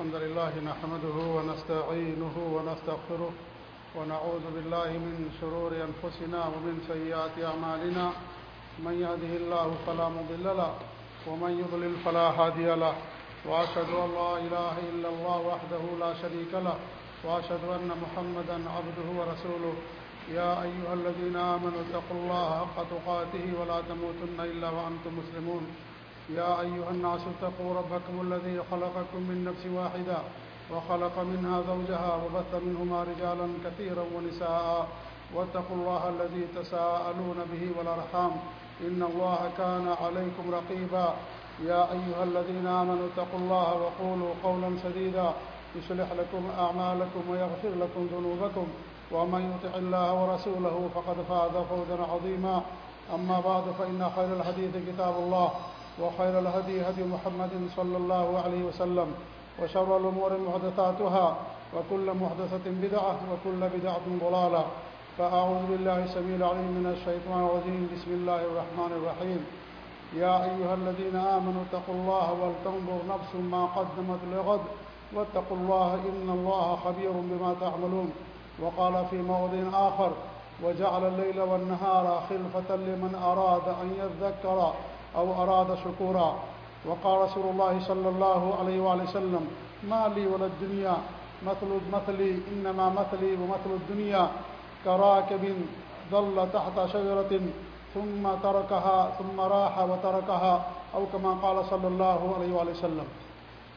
الحمد لله نحمده ونستعينه ونستغفره ونعوذ بالله من شرور أنفسنا ومن سيئات أعمالنا. من يهده الله فلا مضل له ومن يضلل فلا هادي له. وأشهد أن لا إله إلا الله وحده لا شريك له. وأشهد أن محمدا عبده ورسوله. يا أيها الذين آمنوا اتقوا الله حق تقاته ولا تموتن إلا وأنتم مسلمون. يا أيها الناس اتقوا ربكم الذي خلقكم من نفس واحدة وخلق منها زوجها وبث منهما رجالا كثيرا ونساء واتقوا الله الذي تساءلون به والأرحام إن الله كان عليكم رقيبا يا أيها الذين آمنوا اتقوا الله وقولوا قولا سديدا يصلح لكم أعمالكم ويغفر لكم ذنوبكم ومن يطع الله ورسوله فقد فاز فوزا عظيما أما بعد فإن خير الحديث كتاب الله وخير الهدي هدي محمد صلى الله عليه وسلم وشر الأمور محدثاتها وكل محدثة بدعة وكل بدعة ضلالة فأعوذ بالله سبيل العليم من الشيطان الرجيم. بسم الله الرحمن الرحيم. يا أيها الذين آمنوا اتقوا الله ولتنظر نفس ما قدمت لغد واتقوا الله إن الله خبير بما تعملون. وقال في موضع آخر وجعل الليل والنهار خلفة لمن أراد أن يذكر أو أراد شكورا. وقال رسول الله صلى الله عليه وآله وسلم، ما لي ولا الدنيا، مثل مثلي، إنما مثلي ومثل الدنيا، كراكب ظل تحت شجرة، ثم تركها، ثم راح وتركها، أو كما قال صلى الله عليه وآله وسلم.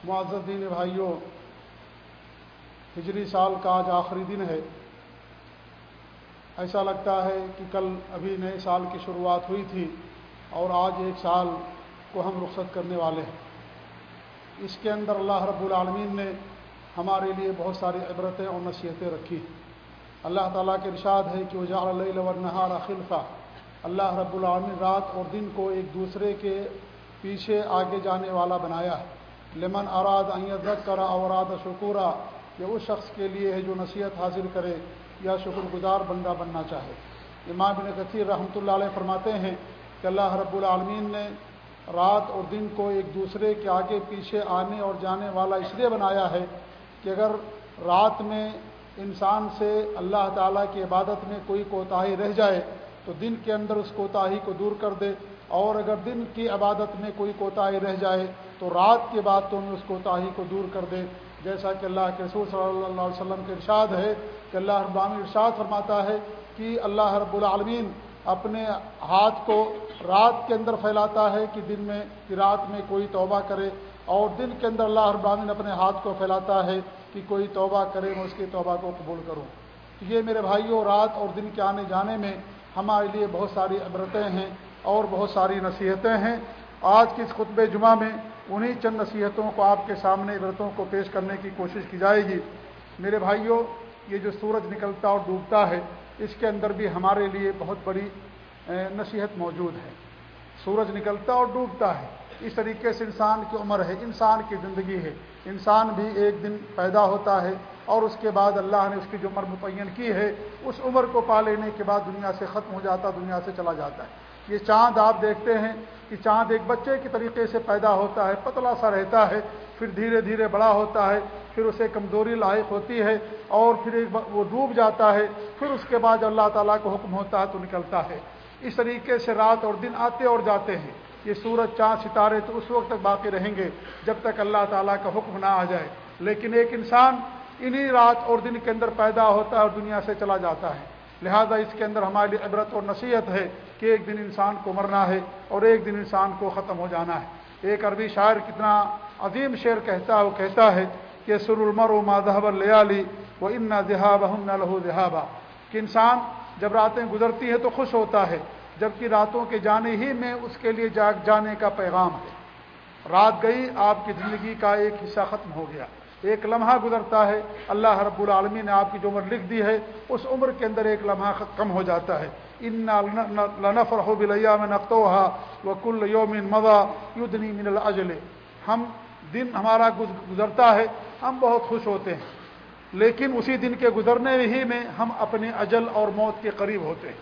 معزز دین بھائیوں ہجری سال کا آج آخری دن ہے۔ ایسا لگتا ہے کہ کل ابھی نئے سال کی شروعات ہوئی تھی۔ اور آج ایک سال کو ہم رخصت کرنے والے ہیں۔ اس کے اندر اللہ رب العالمین نے ہمارے لیے بہت ساری عبرتیں اور نصیحتیں رکھی اللہ تعالیٰ کے ارشاد ہے کہ وہ جا نہارا خلفہ اللہ رب العالمین رات اور دن کو ایک دوسرے کے پیچھے آگے جانے والا بنایا ہے۔ لمن اراد ایت کرا اوراد شکورا، یہ اس شخص کے لیے ہے جو نصیحت حاصل کرے یا شکر گزار بندہ بننا چاہے۔ امام بن کثیر رحمۃ اللہ علیہ فرماتے ہیں کہ اللہ رب العالمین نے رات اور دن کو ایک دوسرے کے آگے پیچھے آنے اور جانے والا اس لیے بنایا ہے کہ اگر رات میں انسان سے اللہ تعالیٰ کی عبادت میں کوئی کوتاہی رہ جائے تو دن کے اندر اس کوتاہی کو دور کر دے اور اگر دن کی عبادت میں کوئی کوتاہی رہ جائے تو رات کی باتوں میں اس کوتاہی کو دور کر دے جیسا کہ اللہ کے رسول صلی اللہ علیہ وسلم کے ارشاد ہے کہ اللہ رب العالمین ارشاد فرماتا ہے کہ اللہ رب العالمین اپنے ہاتھ کو رات کے اندر پھیلاتا ہے کہ دن میں کہ رات میں کوئی توبہ کرے اور دن کے اندر اللہ رب العالمین اپنے ہاتھ کو پھیلاتا ہے کہ کوئی توبہ کرے میں اس کی توبہ کو قبول کروں۔ یہ میرے بھائیوں، رات اور دن کے آنے جانے میں ہمارے لیے بہت ساری عبرتیں ہیں اور بہت ساری نصیحتیں ہیں۔ آج کی اس خطب جمعہ میں انہی چند نصیحتوں کو آپ کے سامنے عبرتوں کو پیش کرنے کی کوشش کی جائے گی۔ میرے بھائیوں، یہ جو سورج نکلتا اور ڈوبتا ہے، اس کے اندر بھی ہمارے لیے بہت بڑی نصیحت موجود ہے۔ سورج نکلتا اور ڈوبتا ہے۔ اس طریقے سے انسان کی عمر ہے، انسان کی زندگی ہے۔ انسان بھی ایک دن پیدا ہوتا ہے اور اس کے بعد اللہ نے اس کی جو عمر متعین کی ہے، اس عمر کو پا لینے کے بعد دنیا سے ختم ہو جاتا، دنیا سے چلا جاتا ہے۔ یہ چاند آپ دیکھتے ہیں کہ چاند ایک بچے کی طریقے سے پیدا ہوتا ہے، پتلا سا رہتا ہے، پھر دھیرے دھیرے بڑا ہوتا ہے، پھر اسے کمزوری لاحق ہوتی ہے اور پھر ایک وہ ڈوب جاتا ہے، پھر اس کے بعد اللہ تعالیٰ کا حکم ہوتا ہے تو نکلتا ہے۔ اس طریقے سے رات اور دن آتے اور جاتے ہیں۔ یہ سورج چاند ستارے تو اس وقت تک باقی رہیں گے جب تک اللہ تعالیٰ کا حکم نہ آ جائے۔ لیکن ایک انسان انہی رات اور دن کے اندر پیدا ہوتا ہے اور دنیا سے چلا جاتا ہے۔ لہذا اس کے اندر ہمارے لیے عبرت اور نصیحت ہے کہ ایک دن انسان کو مرنا ہے اور ایک دن انسان کو ختم ہو جانا ہے۔ ایک عربی شاعر کتنا عظیم شعر کہتا ہے، وہ کہتا ہے کہ سر المر و مادہ لیالی وہ ان نہ ذہاب ہم نہ لہو ذہابہ کہ انسان جب راتیں گزرتی ہیں تو خوش ہوتا ہے، جبکہ راتوں کے جانے ہی میں اس کے لیے جاگ، جانے کا پیغام ہے۔ رات گئی، آپ کی زندگی کا ایک حصہ ختم ہو گیا۔ ایک لمحہ گزرتا ہے، اللہ رب العالمین نے آپ کی جو عمر لکھ دی ہے، اس عمر کے اندر ایک لمحہ کم ہو جاتا ہے۔ ان لنفر ہو بلیا میں نقطوحا و کل یومن موا یدنی من الجل ہم دن ہمارا گزرتا ہے، ہم بہت خوش ہوتے ہیں۔ لیکن اسی دن کے گزرنے ہی میں ہم اپنے اجل اور موت کے قریب ہوتے ہیں۔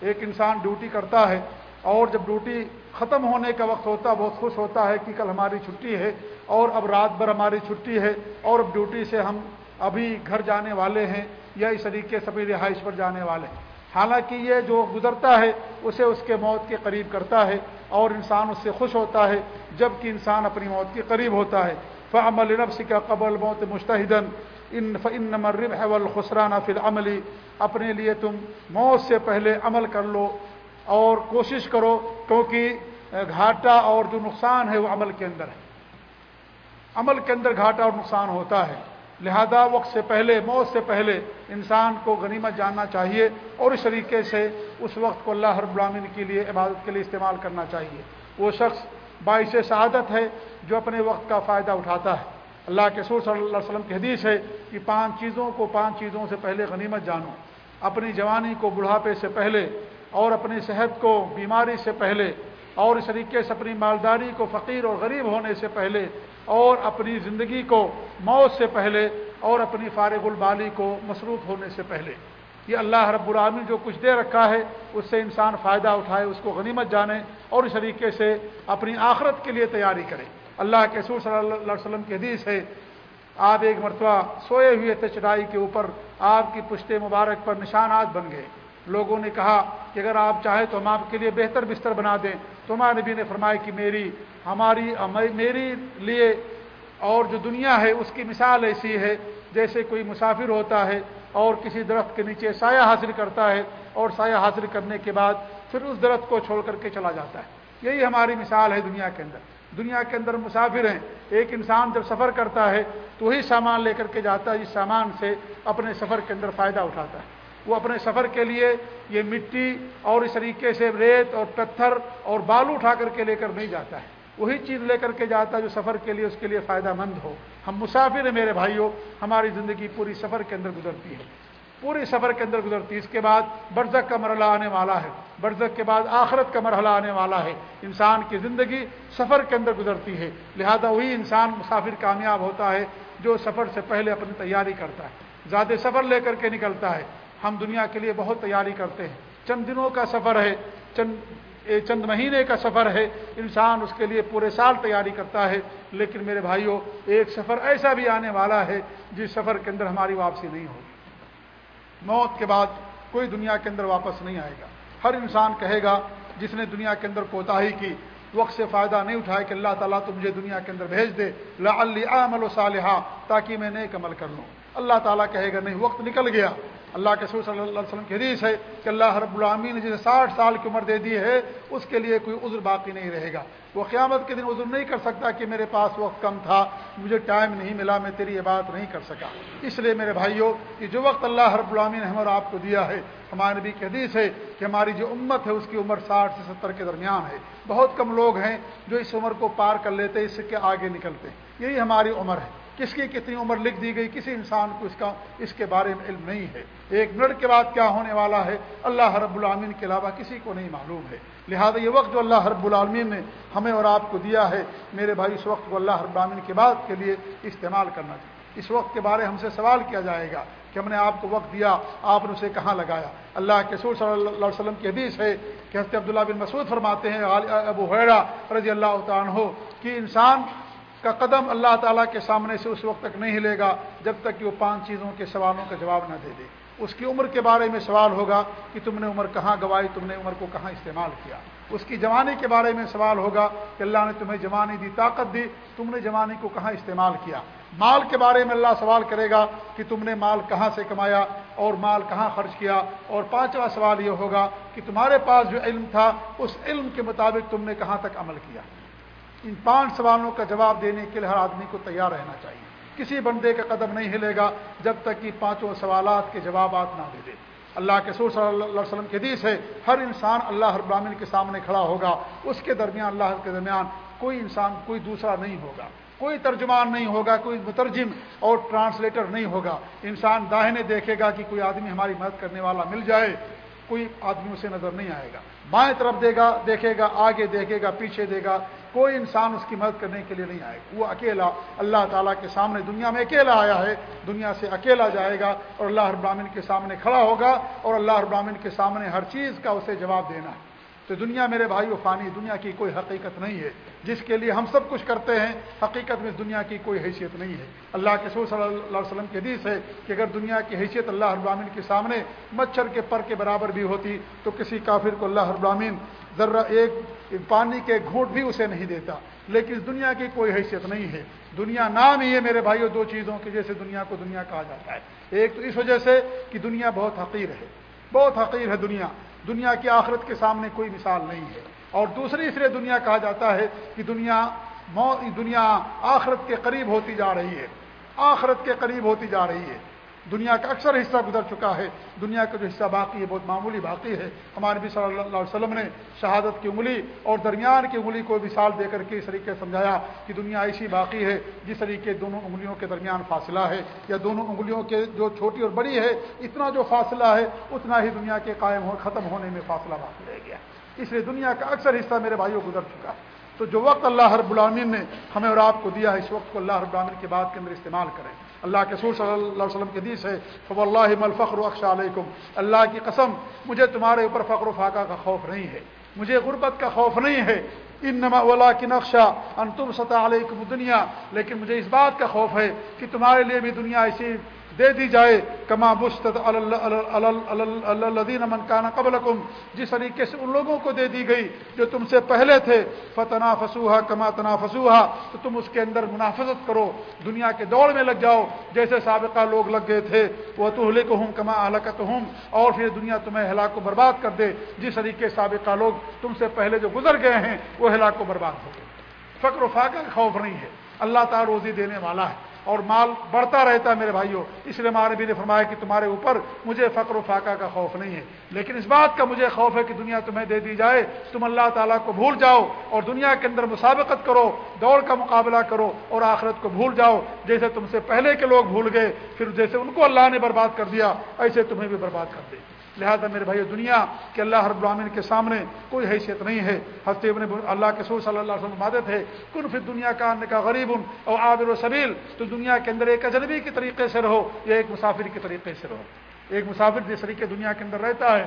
ایک انسان ڈیوٹی کرتا ہے اور جب ڈیوٹی ختم ہونے کا وقت ہوتا بہت خوش ہوتا ہے کہ کل ہماری چھٹی ہے اور اب رات بھر ہماری چھٹی ہے اور اب ڈیوٹی سے ہم ابھی گھر جانے والے ہیں یا اس طریقے سے اپنی رہائش پر جانے والے ہیں۔ حالانکہ یہ جو گزرتا ہے، اسے اس کے موت کے قریب کرتا ہے اور انسان اس سے خوش ہوتا ہے جبکہ انسان اپنی موت کے قریب ہوتا ہے۔ فعمل نفس کا قبل موت مشتحدن ان فن مرب ہے الخسرانہ فل عملی اپنے لیے تم موت سے پہلے عمل کر لو اور کوشش کرو کیونکہ گھاٹا اور جو نقصان ہے وہ عمل کے اندر ہے۔ عمل کے اندر گھاٹا اور نقصان ہوتا ہے۔ لہذا وقت سے پہلے، موت سے پہلے انسان کو غنیمت جاننا چاہیے اور اس طریقے سے اس وقت کو اللہ ہر برامین کے لیے، عبادت کے لیے استعمال کرنا چاہیے۔ وہ شخص باعث شہادت ہے جو اپنے وقت کا فائدہ اٹھاتا ہے۔ اللہ کے سور صلی اللہ علیہ وسلم کی حدیث ہے کہ پانچ چیزوں کو پانچ چیزوں سے پہلے غنیمت جانو، اپنی جوانی کو، بڑھاپے سے پہلے، اور اپنی صحت کو، بیماری سے پہلے، اور اس طریقے سے اپنی مالداری کو، فقیر اور غریب ہونے سے پہلے، اور اپنی زندگی کو، موت سے پہلے، اور اپنی فارغ البالی کو، مصروف ہونے سے پہلے۔ یہ اللہ رب العالمین جو کچھ دے رکھا ہے، اس سے انسان فائدہ اٹھائے، اس کو غنیمت جانے، اور اس طریقے سے اپنی آخرت کے لیے تیاری کرے۔ اللہ کے سور صلی اللہ علیہ وسلم کی حدیث ہے، آپ ایک مرتبہ سوئے ہوئے تھے چٹائی کے اوپر، آپ کی پشت مبارک پر نشانات بن گئے۔ لوگوں نے کہا کہ اگر آپ چاہیں تو ہم آپ کے لیے بہتر بستر بنا دیں۔ تو ہمارے نبی نے فرمایا کہ میری، ہماری میری لیے اور جو دنیا ہے، اس کی مثال ایسی ہے، جیسے کوئی مسافر ہوتا ہے اور کسی درخت کے نیچے سایہ حاصل کرتا ہے اور سایہ حاصل کرنے کے بعد پھر اس درخت کو چھوڑ کر کے چلا جاتا ہے۔ یہی ہماری مثال ہے دنیا کے اندر۔ دنیا کے اندر مسافر ہیں، ایک انسان جب سفر کرتا ہے تو وہی سامان لے کر کے جاتا ہے، جس سامان سے اپنے سفر کے اندر فائدہ اٹھاتا ہے۔ وہ اپنے سفر کے لیے یہ مٹی اور اس طریقے سے ریت اور پتھر اور بالو اٹھا کر کے لے کر نہیں جاتا ہے۔ وہی چیز لے کر کے جاتا ہے جو سفر کے لیے اس کے لیے فائدہ مند ہو۔ ہم مسافر ہیں میرے بھائیوں، ہماری زندگی پوری سفر کے اندر گزرتی ہے۔ پوری سفر کے اندر گزرتی اس کے بعد برزک کا مرحلہ آنے والا ہے۔ برزک کے بعد آخرت کا مرحلہ آنے والا ہے۔ انسان کی زندگی سفر کے اندر گزرتی ہے۔ لہذا وہی انسان مسافر کامیاب ہوتا ہے جو سفر سے پہلے اپنی تیاری کرتا ہے۔ زیادہ سفر لے کر کے نکلتا ہے۔ ہم دنیا کے لیے بہت تیاری کرتے ہیں۔ چند دنوں کا سفر ہے۔ چند چند مہینے کا سفر ہے۔ انسان اس کے لیے پورے سال تیاری کرتا ہے۔ لیکن میرے بھائیوں ایک سفر ایسا بھی آنے والا ہے جس سفر کے اندر ہماری واپسی نہیں ہوگی۔ موت کے بعد کوئی دنیا کے اندر واپس نہیں آئے گا۔ ہر انسان کہے گا، جس نے دنیا کے اندر کوتاہی کی، وقت سے فائدہ نہیں اٹھائے کہ اللہ تعالیٰ تو مجھے دنیا کے اندر بھیج دے لا عمل و صالحہ تاکہ میں نیک عمل کر لوں۔ اللہ تعالیٰ کہے گا، نہیں، وقت نکل گیا۔ اللہ کے سور صلی اللہ علیہ وسلم کی حدیث ہے کہ اللہ رب العامی نے جسے ساٹھ سال کی عمر دے دی ہے، اس کے لیے کوئی عذر باقی نہیں رہے گا۔ وہ قیامت کے دن عذر نہیں کر سکتا کہ میرے پاس وقت کم تھا، مجھے ٹائم نہیں ملا، میں تیری یہ بات نہیں کر سکا۔ اس لیے میرے بھائیوں کہ جو وقت اللہ رب العامی نے ہم اور آپ کو دیا ہے، ہمارے نبی کی حدیث ہے کہ ہماری جو امت ہے، اس کی عمر ساٹھ سے ستر کے درمیان ہے۔ بہت کم لوگ ہیں جو اس عمر کو پار کر لیتے، اس کے آگے نکلتے۔ ہیں یہی ہماری عمر ہے۔ کس کی کتنی عمر لکھ دی گئی، کسی انسان کو اس کا، اس کے بارے میں علم نہیں ہے۔ ایک منٹ کے بعد کیا ہونے والا ہے؟ اللہ رب العالمین کے علاوہ کسی کو نہیں معلوم ہے۔ لہذا یہ وقت جو اللہ رب العالمین نے ہمیں اور آپ کو دیا ہے، میرے بھائی، اس وقت کو اللہ رب العالمین کے بعد کے لیے استعمال کرنا چاہیے۔ اس وقت کے بارے ہم سے سوال کیا جائے گا کہ ہم نے آپ کو وقت دیا، آپ نے اسے کہاں لگایا؟ اللہ کے سور صلی اللہ علیہ وسلم کی حدیث ہے کہ حضرت عبداللہ بن مسعود فرماتے ہیں ابو حیرا رضی اللہ تعالیٰ ہو کہ انسان کا قدم اللہ تعالیٰ کے سامنے سے اس وقت تک نہیں ہلے گا جب تک کہ وہ پانچ چیزوں کے سوالوں کا جواب نہ دے دے۔ اس کی عمر کے بارے میں سوال ہوگا کہ تم نے عمر کہاں گوائی تم نے عمر کو کہاں استعمال کیا۔ اس کی جوانی کے بارے میں سوال ہوگا کہ اللہ نے تمہیں جوانی دی، طاقت دی، تم نے جوانی کو کہاں استعمال کیا۔ مال کے بارے میں اللہ سوال کرے گا کہ تم نے مال کہاں سے کمایا اور مال کہاں خرچ کیا۔ اور پانچواں سوال یہ ہوگا کہ تمہارے پاس جو علم تھا، اس علم کے مطابق تم نے کہاں تک عمل کیا۔ ان پانچ سوالوں کا جواب دینے کے لیے ہر آدمی کو تیار رہنا چاہیے۔ کسی بندے کا قدم نہیں ہلے گا جب تک کہ پانچوں سوالات کے جوابات نہ دے دے۔ اللہ کے سور صلی اللہ علیہ وسلم کے حدیث ہے، ہر انسان اللہ ہر براہین کے سامنے کھڑا ہوگا۔ اس کے درمیان، اللہ کے درمیان کوئی انسان، کوئی دوسرا نہیں ہوگا۔ کوئی ترجمان نہیں ہوگا، کوئی مترجم اور ٹرانسلیٹر نہیں ہوگا۔ انسان داہنے دیکھے گا کہ کوئی آدمی ہماری مدد کرنے والا مل جائے، کوئی آدمی اسے نظر نہیں آئے گا۔ بائیں طرف دے گا، دیکھے گا، آگے دیکھے گا، پیچھے دے گا۔ کوئی انسان اس کی مدد کرنے کے لیے نہیں آئے۔ گا وہ اکیلا اللہ تعالیٰ کے سامنے دنیا میں اکیلا آیا ہے، دنیا سے اکیلا جائے گا اور اللہ ابراہین کے سامنے کھڑا ہوگا اور اللہ ابراہین کے سامنے ہر چیز کا اسے جواب دینا ہے۔ تو دنیا میرے بھائی و فانی، دنیا کی کوئی حقیقت نہیں ہے۔ جس کے لیے ہم سب کچھ کرتے ہیں، حقیقت میں دنیا کی کوئی حیثیت نہیں ہے۔ اللہ کے سور صلی اللہ علیہ وسلم کے حدیث ہے کہ اگر دنیا کی حیثیت اللہ ابرامین کے سامنے مچھر کے پر کے برابر بھی ہوتی، تو کسی کافر کو اللہ ابرامین ذرہ ایک پانی کے گھونٹ بھی اسے نہیں دیتا۔ لیکن دنیا کی کوئی حیثیت نہیں ہے۔ دنیا نام ہی ہے میرے بھائیوں دو چیزوں کی، جیسے دنیا کو دنیا کہا جاتا ہے۔ ایک تو اس وجہ سے کہ دنیا بہت حقیر ہے۔ بہت حقیر ہے دنیا۔ دنیا کی آخرت کے سامنے کوئی مثال نہیں ہے۔ اور دوسری اس لیے دنیا کہا جاتا ہے کہ دنیا دنیا آخرت کے قریب ہوتی جا رہی ہے۔ آخرت کے قریب ہوتی جا رہی ہے۔ دنیا کا اکثر حصہ گزر چکا ہے۔ دنیا کا جو حصہ باقی ہے، بہت معمولی باقی ہے۔ ہمارے بھی صلی اللہ علیہ وسلم نے شہادت کی انگلی اور درمیان کی انگلی کو مثال دے کر کے اس طریقے سمجھایا کہ دنیا ایسی باقی ہے جس طریقے دونوں انگلیوں کے درمیان فاصلہ ہے یا دونوں انگلیوں کے جو چھوٹی اور بڑی ہے، اتنا جو فاصلہ ہے، اتنا ہی دنیا کے قائم ہو، ختم ہونے میں فاصلہ باقی رہ گیا۔ اس لیے دنیا کا اکثر حصہ میرے بھائیوں گزر چکا۔ ہے تو جو وقت اللہ ہر العالمین نے ہمیں اور آپ کو دیا ہے، اس وقت کو اللہ ہر العالمین کے بعد کے اندر استعمال کریں۔ اللہ کے سور صلی اللہ علیہ وسلم کے حدیث ہے فب اللہ مل فخر اقشا علیکم اللہ کی قسم، مجھے تمہارے اوپر فخر و فاقہ کا خوف نہیں ہے۔ مجھے غربت کا خوف نہیں ہے۔ ان نما اولا کی نقشہ ان تم سطح علیہ دنیا لیکن مجھے اس بات کا خوف ہے کہ تمہارے لیے بھی دنیا ایسی دے دی جائے، کما مستد الدین امن کانا قبل جس طریقے سے ان لوگوں کو دے دی گئی جو تم سے پہلے تھے فتنا فسوہا کما تنا فسوہا تو تم اس کے اندر منافظت کرو، دنیا کے دوڑ میں لگ جاؤ، جیسے سابقہ لوگ لگ گئے تھے وہ تو کو ہوں کما ہلاکت ہوں اور پھر دنیا تمہیں ہلاک و برباد کر دے، جس طریقے سابقہ لوگ تم سے پہلے جو گزر گئے ہیں، وہ ہلاک و برباد ہو گئے۔ فقر و فاقہ خوف نہیں ہے، اللہ تعالی روزی دینے والا ہے۔ اور مال بڑھتا رہتا ہے میرے بھائیوں اس لیے ہمارے بھی نے فرمایا کہ تمہارے اوپر مجھے فقر و فاقہ کا خوف نہیں ہے۔ لیکن اس بات کا مجھے خوف ہے کہ دنیا تمہیں دے دی جائے۔ تم اللہ تعالیٰ کو بھول جاؤ اور دنیا کے اندر مسابقت کرو، دوڑ کا مقابلہ کرو اور آخرت کو بھول جاؤ۔ جیسے تم سے پہلے کے لوگ بھول گئے، پھر جیسے ان کو اللہ نے برباد کر دیا، ایسے تمہیں بھی برباد کر دے۔ لہذا میرے بھائی دنیا کے اللہ ہر العالمین کے سامنے کوئی حیثیت نہیں ہے۔ ہفتے ابن اللہ کے سور صلی اللہ علیہ وسلم عادت ہے کن پھر دنیا کا آنے کا غریب ان اور عابر و سبیل۔ تو دنیا کے اندر ایک اجنبی کے طریقے سے رہو یا ایک مسافر کے طریقے سے رہو۔ ایک مسافر جس طریقے دنیا کے اندر رہتا ہے،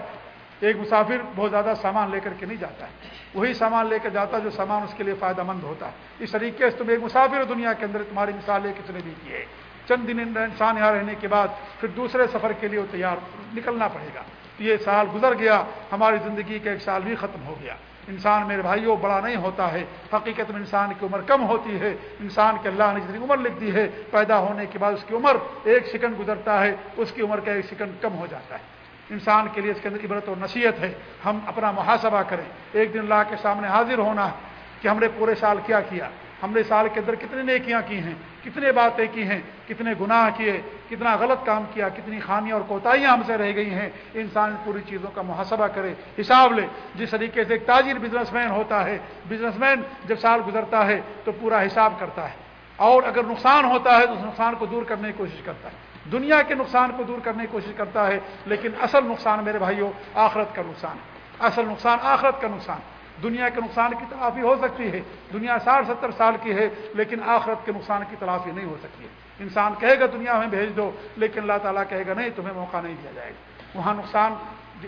ایک مسافر بہت زیادہ سامان لے کر کے نہیں جاتا ہے۔ وہی سامان لے کر جاتا ہے جو سامان اس کے لیے فائدہ مند ہوتا ہے۔ اس طریقے سے تم ایک مسافر دنیا کے اندر، تمہاری مثال لے کس نے بھی کی ہے۔ چند دن انسان یہاں رہنے کے بعد پھر دوسرے سفر کے لیے وہ تیار نکلنا پڑے گا۔ یہ سال گزر گیا، ہماری زندگی کا ایک سال بھی ختم ہو گیا۔ انسان میرے بھائیوں بڑا نہیں ہوتا ہے۔ حقیقت میں انسان کی عمر کم ہوتی ہے۔ انسان کے اللہ نے جتنی عمر لکھ دی ہے، پیدا ہونے کے بعد اس کی عمر ایک سیکنڈ گزرتا ہے، اس کی عمر کا ایک سیکنڈ کم ہو جاتا ہے۔ انسان کے لیے اس کے اندر عبرت اور نصیحت ہے، ہم اپنا محاسبہ کریں۔ ایک دن اللہ کے سامنے حاضر ہونا ہے کہ ہم نے پورے سال کیا کیا؟ ہم نے سال کے اندر کتنے نیکیاں کی ہیں، کتنے باتیں کی ہیں، کتنے گناہ کیے، کتنا غلط کام کیا، کتنی خامیاں اور کوتاہیاں ہم سے رہ گئی ہیں۔ انسان پوری چیزوں کا محاسبہ کرے، حساب لے۔ جس طریقے سے ایک تاجر بزنس مین ہوتا ہے بزنس مین جب سال گزرتا ہے تو پورا حساب کرتا ہے۔ اور اگر نقصان ہوتا ہے تو اس نقصان کو دور کرنے کی کوشش کرتا ہے۔ دنیا کے نقصان کو دور کرنے کی کوشش کرتا ہے، لیکن اصل نقصان میرے بھائیوں آخرت کا نقصان اصل نقصان آخرت کا نقصان دنیا کے نقصان کی تلافی ہو سکتی ہے، دنیا ساٹھ ستر سال کی ہے، لیکن آخرت کے نقصان کی تلافی نہیں ہو سکتی ہے۔ انسان کہے گا دنیا میں بھیج دو، لیکن اللہ تعالیٰ کہے گا نہیں، تمہیں موقع نہیں دیا جائے گا۔ وہاں نقصان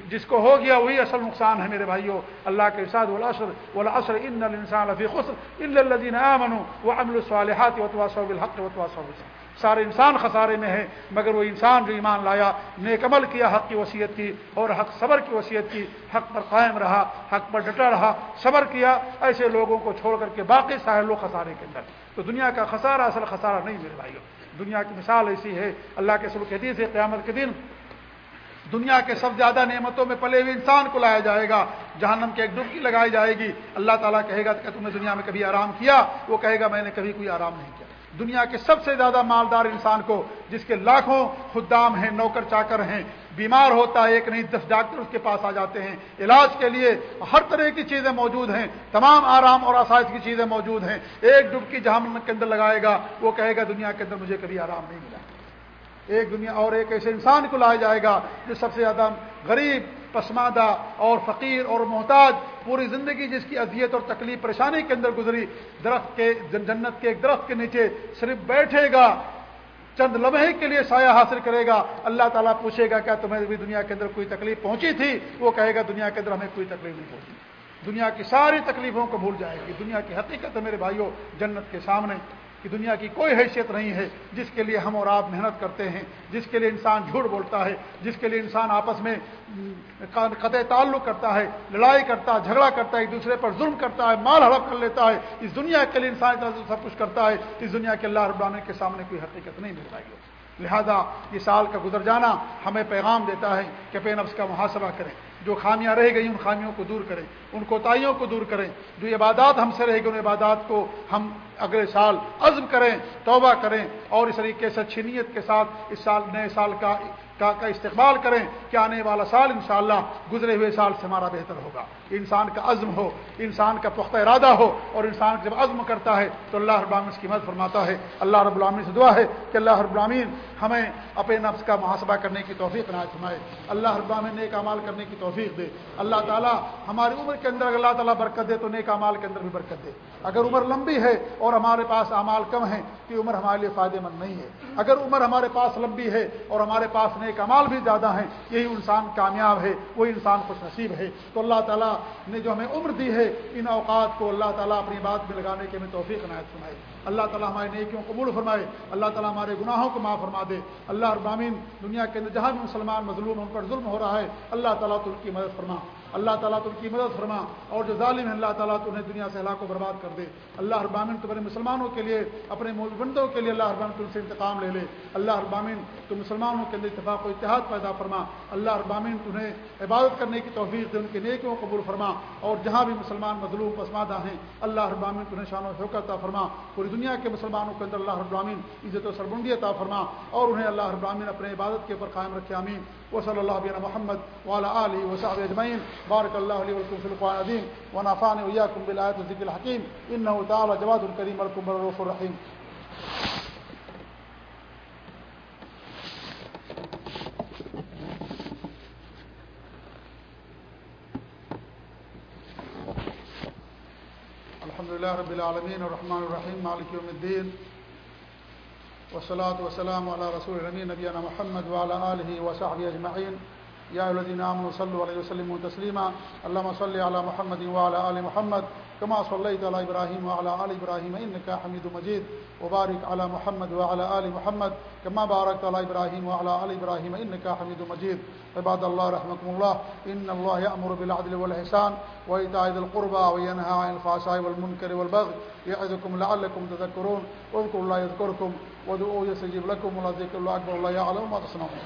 جس کو ہو گیا، وہی اصل نقصان ہے میرے بھائیوں۔ اللہ کے ساتھ ولاسر ولاسر ان الانسان لفی خسر الا الذين امنوا وعملوا الصالحات وتواصوا بالحق وتواصوا بالصبر۔ سارے انسان خسارے میں ہیں مگر وہ انسان جو ایمان لایا، نیک عمل کیا، حق کی وصیت کی، اور حق صبر کی وصیت کی، حق پر قائم رہا، حق پر ڈٹا رہا، صبر کیا، ایسے لوگوں کو چھوڑ کر کے باقی سارے لوگ خسارے کے اندر۔ تو دنیا کا خسارہ، اصل خسارہ نہیں میرے بھائیوں دنیا کی مثال ایسی ہے، اللہ کے سب حدیث ہے قیامت کے دن دنیا کے سب زیادہ نعمتوں میں پلے ہوئے انسان کو لایا جائے گا، جہنم کی ایک ڈبکی لگائی جائے گی۔ اللہ تعالیٰ کہے گا کہ تم نے دنیا میں کبھی آرام کیا، وہ کہے گا، میں نے کبھی کوئی آرام نہیں کیا۔ دنیا کے سب سے زیادہ مالدار انسان کو، جس کے لاکھوں خدام ہیں، نوکر چاکر ہیں، بیمار ہوتا ہے، ایک نہیں، دس ڈاکٹر اس کے پاس آ جاتے ہیں۔ علاج کے لیے ہر طرح کی چیزیں موجود ہیں۔ تمام آرام اور آسائش کی چیزیں موجود ہیں۔ ایک ڈبکی جہاں کے اندر لگائے گا، وہ کہے گا، دنیا کے اندر مجھے کبھی آرام نہیں ملا۔ ایک دنیا اور ایک ایسے انسان کو لایا جائے گا جو سب سے زیادہ غریب پسماندہ اور فقیر اور محتاج پوری زندگی جس کی اذیت اور تکلیف پریشانی کے اندر گزری، درخت کے، جنت کے ایک درخت کے نیچے صرف بیٹھے گا، چند لمحے کے لیے سایہ حاصل کرے گا، اللہ تعالیٰ پوچھے گا، کیا تمہیں بھی دنیا کے اندر کوئی تکلیف پہنچی تھی؟ وہ کہے گا، دنیا کے اندر ہمیں کوئی تکلیف نہیں پہنچی۔ دنیا کی ساری تکلیفوں کو بھول جائے گی۔ دنیا کی حقیقت ہے میرے بھائیوں، جنت کے سامنے۔ کہ دنیا کی کوئی حیثیت نہیں ہے جس کے لیے ہم اور آپ محنت کرتے ہیں، جس کے لیے انسان جھوٹ بولتا ہے، جس کے لیے انسان آپس میں قطع تعلق کرتا ہے، لڑائی کرتا ہے جھگڑا کرتا ہے، ایک دوسرے پر ظلم کرتا ہے، مال ہڑپ کر لیتا ہے۔ اس دنیا کے لیے انسان سب کچھ کرتا ہے، اس دنیا کے اللہ رب کے سامنے کوئی حقیقت نہیں مل پائے گی لہذا یہ سال کا گزر جانا ہمیں پیغام دیتا ہے کہ پے نفس کا محاسبہ کریں۔ جو خامیاں رہ گئی ان خامیوں کو دور کریں، ان کوتاہیوں کو دور کریں۔ جو عبادات ہم سے رہ گئی ان عبادات کو ہم اگلے سال عزم کریں، توبہ کریں اور اس طریقے سے اچھی نیت کے ساتھ اس سال، نئے سال کا کا کا استقبال کریں کہ آنے والا سال انشاءاللہ گزرے ہوئے سال سے ہمارا بہتر ہوگا۔ انسان کا عزم ہو، انسان کا پختہ ارادہ ہو اور انسان جب عزم کرتا ہے تو اللہ رب العالمین اس کی مدد فرماتا ہے۔ اللہ رب العالمین سے دعا ہے کہ اللہ رب العالمین ہمیں اپنے نفس کا محاسبہ کرنے کی توفیق نہ فرمائے۔ اللہ رب العالمین نیک امال کرنے کی توفیق دے۔ اللہ تعالیٰ ہماری عمر کے اندر اللہ تعالیٰ برکت دے تو نیک امال کے اندر بھی برکت دے۔ اگر عمر لمبی ہے اور ہمارے پاس اعمال کم ہے تو عمر ہمارے لیے فائدے مند نہیں ہے۔ اگر عمر ہمارے پاس لمبی ہے اور ہمارے پاس نیک امال بھی زیادہ ہیں، یہی انسان کامیاب ہے وہ انسان خوش نصیب ہے۔ تو اللہ تعالیٰ نے جو ہمیں عمر دی ہے، ان اوقات کو اللہ تعالیٰ اپنی بات میں لگانے کے ہمیں توفیق عنایت فرمائے۔ اللہ تعالیٰ ہمارے نیکیوں کو قبول فرمائے، اللہ تعالیٰ ہمارے گناہوں کو معاف فرما دے۔ اللہ ابامین دنیا کے اندر جہاں بھی مسلمان مظلوم ان پر ظلم ہو رہا ہے، اللہ تعالیٰ تو ان کی مدد فرما۔ اللہ تعالیٰ تو ان کی مدد فرما اور جو ظالم ہے اللہ تعالیٰ تو انہیں دنیا سے ہلاک کو برباد کر دے۔ اللہ ابامین تو بڑے مسلمانوں کے لیے، اپنے بندوں کے لیے اللہ ابامن تو ان سے انتقام لے لے۔ اللہ ابامین تو مسلمانوں کے اندر اتفاق و اتحاد پیدا فرما۔ اللہ ابامین تمہیں عبادت کرنے کی توفیق دے، ان کے نیکیوں قبول فرما۔ اور جہاں بھی مسلمان مظلوم پسمادہ ہیں، اللہ ابامین تمہیں شان و حوقت فرما۔ پوری دنیا کے مسلمانوں کے اندر اللہ ابراہین عزت و سربندی عطا فرما۔ اور انہیں اللہ ابراہین اپنے عبادت کے اوپر قائم رکھے امین و صلی اللہ علیہ محمد والا علی وصاب اجمعین بارک اللہ علیہ وسلم عدیم و نافان ویاکم بالآیت ذکر الحکیم ان تعالی جواد الکریم الکم الرف الرحیم لله رب العالمين الرحمن الرحيم. مالك يوم الدين. والصلاة وسلام علیہ رسول نبی نبينا محمد وعلى آله وصحبه أجمعين. يا أيها الذين آمنوا صلوا عليه وسلموا تسليما اللهم صل على محمد وعلى آل محمد كما صليت على إبراهيم وعلى آل إبراهيم إنك حميد مجيد وبارك على محمد وعلى آل محمد كما باركت على إبراهيم وعلى آل إبراهيم إنك حميد مجيد عباد الله رحمكم الله إن الله يأمر بالعدل والإحسان وإيتاء ذي القربى وينهى عن الفحشاء والمنكر والبغي يعظكم لعلكم تذكرون واذكروا الله يذكركم وادعوه يستجيب لكم ولذكر الله أكبر الله يعلم ما تصنعون.